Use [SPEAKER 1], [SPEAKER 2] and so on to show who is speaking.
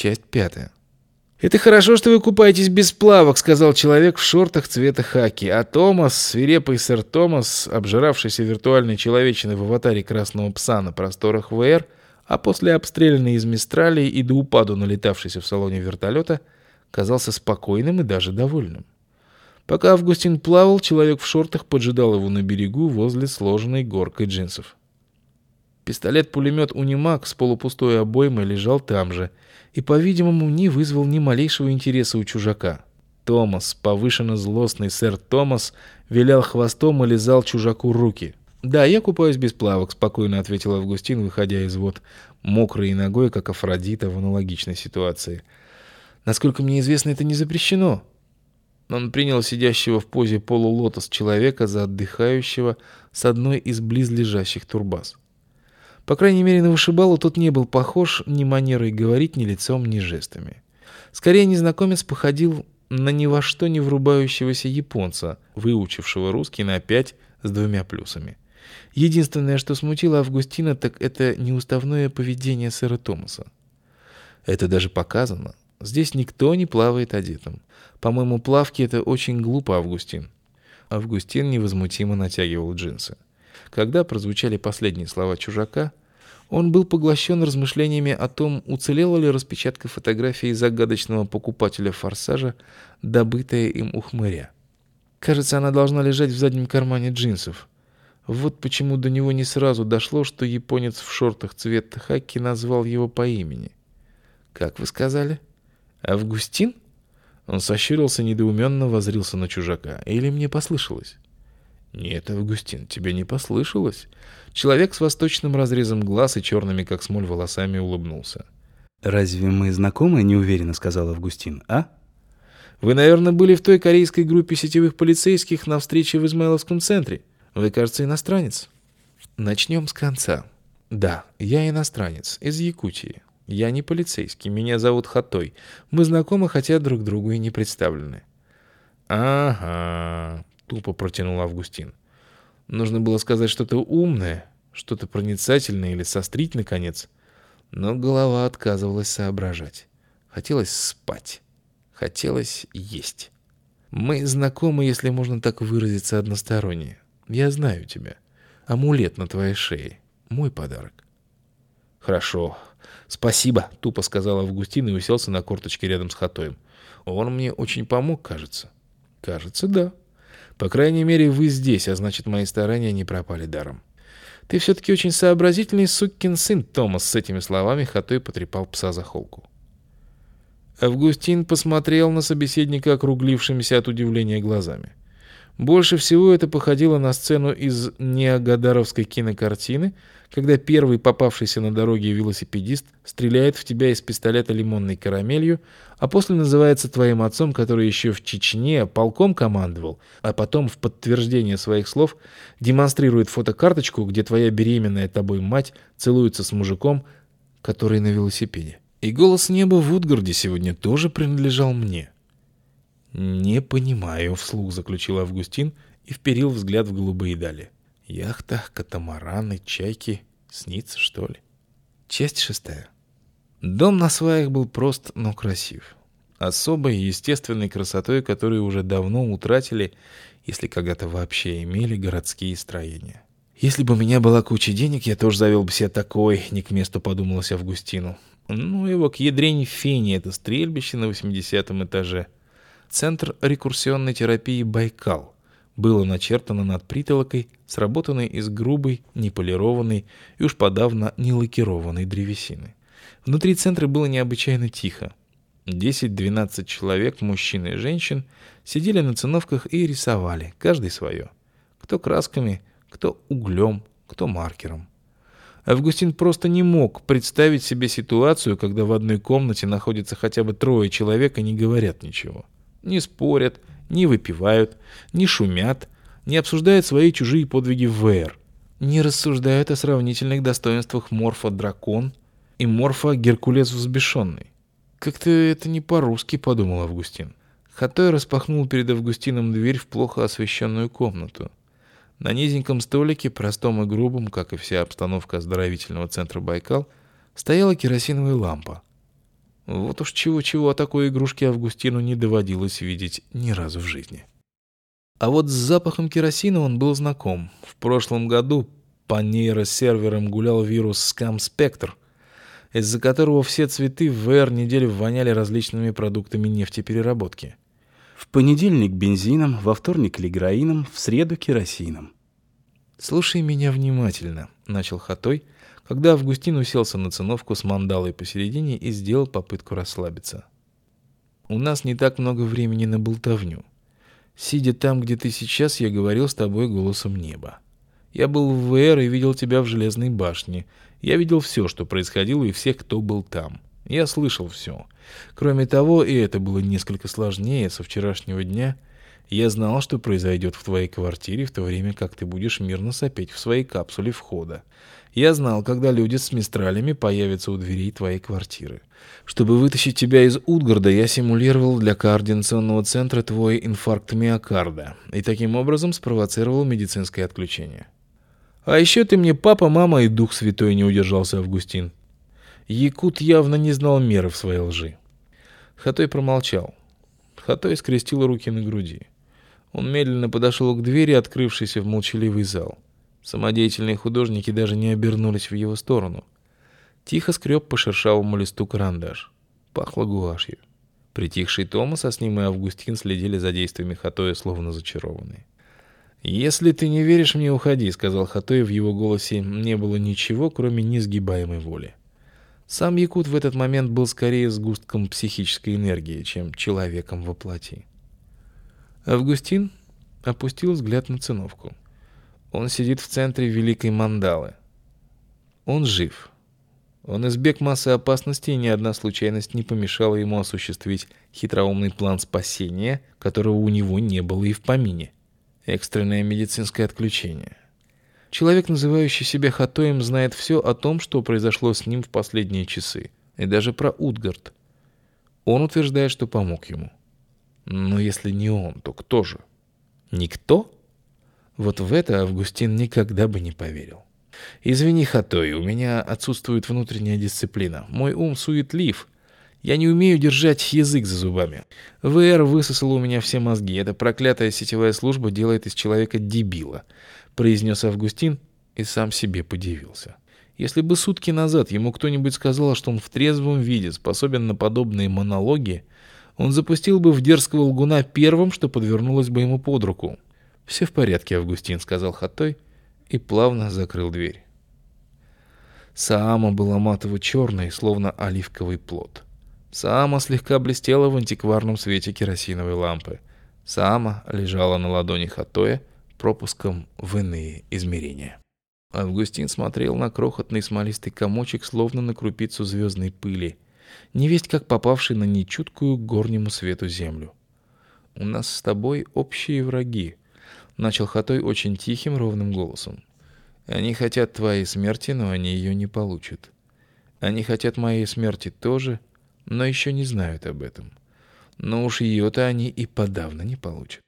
[SPEAKER 1] Часть пятая. «Это хорошо, что вы купаетесь без плавок», — сказал человек в шортах цвета хаки. А Томас, свирепый сэр Томас, обжиравшийся виртуальной человечиной в аватаре красного пса на просторах ВР, а после обстрелянный из Мистралии и до упаду налетавшийся в салоне вертолета, казался спокойным и даже довольным. Пока Августин плавал, человек в шортах поджидал его на берегу возле сложенной горкой джинсов. Пистолет-пулемет «Унимак» с полупустой обоймой лежал там же — и, по-видимому, не вызвал ни малейшего интереса у чужака. Томас, повышенно злостный сэр Томас, вилял хвостом и лизал чужаку руки. «Да, я купаюсь без плавок», — спокойно ответил Августин, выходя из вод, мокрой ногой, как Афродита в аналогичной ситуации. «Насколько мне известно, это не запрещено». Он принял сидящего в позе полулотос человека за отдыхающего с одной из близлежащих турбаз. По крайней мере, на вышибалу тот не был похож ни манерой говорить, ни лицом, ни жестами. Скорее, незнакомец походил на ни во что не врубающегося японца, выучившего русский на пять с двумя плюсами. Единственное, что смутило Августина, так это неуставное поведение сэра Томаса. Это даже показано. Здесь никто не плавает одетым. По-моему, плавки — это очень глупо, Августин. Августин невозмутимо натягивал джинсы. Когда прозвучали последние слова чужака, он был поглощен размышлениями о том, уцелела ли распечатка фотографии загадочного покупателя «Форсажа», добытая им у хмыря. Кажется, она должна лежать в заднем кармане джинсов. Вот почему до него не сразу дошло, что японец в шортах цвета хаки назвал его по имени. «Как вы сказали? Августин?» Он сощурился, недоуменно возрился на чужака. «Или мне послышалось?» «Нет, Августин, тебе не послышалось?» Человек с восточным разрезом глаз и черными, как смоль, волосами улыбнулся.
[SPEAKER 2] «Разве мы знакомы?» — неуверенно сказал Августин. «А?»
[SPEAKER 1] «Вы, наверное, были в той корейской группе сетевых полицейских на встрече в Измайловском центре. Вы, кажется, иностранец». «Начнем с конца. Да, я иностранец, из Якутии. Я не полицейский, меня зовут Хатой. Мы знакомы, хотя друг другу и не представлены». «Ага», — тупо протянул Августин. Нужно было сказать что-то умное, что-то проницательное или сострить, наконец. Но голова отказывалась соображать. Хотелось спать. Хотелось есть. Мы знакомы, если можно так выразиться, односторонне. Я знаю тебя. Амулет на твоей шее. Мой подарок. Хорошо. Спасибо, тупо сказал Августин и уселся на корточке рядом с Хатоем. Он мне очень помог, кажется. Кажется, да. По крайней мере, вы здесь, а значит, мои старания не пропали даром. Ты все-таки очень сообразительный сукин сын, Томас, с этими словами Хатой потрепал пса за холку. Августин посмотрел на собеседника округлившимися от удивления глазами. Больше всего это походило на сцену из неагадаровской кинокартины, когда первый попавшийся на дороге велосипедист стреляет в тебя из пистолета лимонной карамелью, а после называется твоим отцом, который еще в Чечне полком командовал, а потом в подтверждение своих слов демонстрирует фотокарточку, где твоя беременная тобой мать целуется с мужиком, который на велосипеде. И голос неба в Утгарде сегодня тоже принадлежал мне. «Не понимаю», — вслух заключил Августин и вперил взгляд в голубые дали. «Яхта, катамараны, чайки. Снится, что ли?» Часть шестая. Дом на сваях был прост, но красив. Особой естественной красотой, которую уже давно утратили, если когда-то вообще имели городские строения. «Если бы у меня была куча денег, я тоже завел бы себе такой», — не к месту подумалось Августину. «Ну его к ядрень фени, это стрельбище на 80 этаже». Центр рекурсионной терапии «Байкал» было начертано над притолокой, сработанной из грубой, неполированной и уж подавно не лакированной древесины. Внутри центра было необычайно тихо. 10-12 человек, мужчин и женщин, сидели на циновках и рисовали, каждый свое. Кто красками, кто углем, кто маркером. Августин просто не мог представить себе ситуацию, когда в одной комнате находится хотя бы трое человек и не говорят ничего не спорят, не выпивают, не шумят, не обсуждают свои чужие подвиги в ВР, не рассуждают о сравнительных достоинствах Морфа Дракон и Морфа Геркулес Взбешенный. Как-то это не по-русски, подумал Августин. Хатой распахнул перед Августином дверь в плохо освещенную комнату. На низеньком столике, простом и грубом, как и вся обстановка оздоровительного центра Байкал, стояла керосиновая лампа. Вот уж чего-чего, а такой игрушки Августину не доводилось видеть ни разу в жизни. А вот с запахом керосина он был знаком. В прошлом году по нейросерверам гулял вирус Scam Spectre, из-за которого все цветы в ВР неделю воняли различными продуктами нефтепереработки.
[SPEAKER 2] В понедельник бензином, во вторник лиграином, в среду керосином.
[SPEAKER 1] «Слушай меня внимательно», — начал Хатой, — когда Августин уселся на циновку с мандалой посередине и сделал попытку расслабиться. «У нас не так много времени на болтовню. Сидя там, где ты сейчас, я говорил с тобой голосом неба. Я был в ВР и видел тебя в Железной башне. Я видел все, что происходило, и всех, кто был там. Я слышал все. Кроме того, и это было несколько сложнее со вчерашнего дня, я знал, что произойдет в твоей квартире в то время, как ты будешь мирно сопеть в своей капсуле входа. Я знал, когда люди с мистралями появятся у дверей твоей квартиры. Чтобы вытащить тебя из Утгарда, я симулировал для координационного центра твой инфаркт миокарда и таким образом спровоцировал медицинское отключение. А еще ты мне папа, мама и Дух Святой не удержался, Августин. Якут явно не знал меры в своей лжи. Хатой промолчал. Хатой скрестил руки на груди. Он медленно подошел к двери, открывшейся в молчаливый зал. Самодеятельные художники даже не обернулись в его сторону. Тихо скреб по шершавому листу карандаш. Пахло гуашью. Притихший Томас, а с ним и Августин следили за действиями Хатоя, словно зачарованные. «Если ты не веришь мне, уходи», — сказал Хатой, в его голосе не было ничего, кроме несгибаемой воли. Сам Якут в этот момент был скорее сгустком психической энергии, чем человеком во плоти. Августин опустил взгляд на циновку. Он сидит в центре великой мандалы. Он жив. Он избег массы опасностей, и ни одна случайность не помешала ему осуществить хитроумный план спасения, которого у него не было и в помине. Экстренное медицинское отключение. Человек, называющий себя Хатоем, знает все о том, что произошло с ним в последние часы, и даже про Утгард. Он утверждает, что помог ему. Но если не он, то кто же? Никто? Вот в это Августин никогда бы не поверил. «Извини, Хатой, у меня отсутствует внутренняя дисциплина. Мой ум суетлив. Я не умею держать язык за зубами. ВР высосала у меня все мозги. Эта проклятая сетевая служба делает из человека дебила», — произнес Августин и сам себе подивился. Если бы сутки назад ему кто-нибудь сказал, что он в трезвом виде способен на подобные монологи, он запустил бы в дерзкого лгуна первым, что подвернулось бы ему под руку. «Все в порядке, Августин», — сказал Хатой и плавно закрыл дверь. Саама была матово-черной, словно оливковый плод. Саама слегка блестела в антикварном свете керосиновой лампы. Саама лежала на ладони Хатоя пропуском в иные измерения. Августин смотрел на крохотный смолистый комочек, словно на крупицу звездной пыли, невесть как попавший на нечуткую горнему свету землю. «У нас с тобой общие враги», начал Хатой очень тихим, ровным голосом. Они хотят твоей смерти, но они ее не получат. Они хотят моей смерти тоже, но еще не знают об этом. Но уж ее-то они и подавно не получат.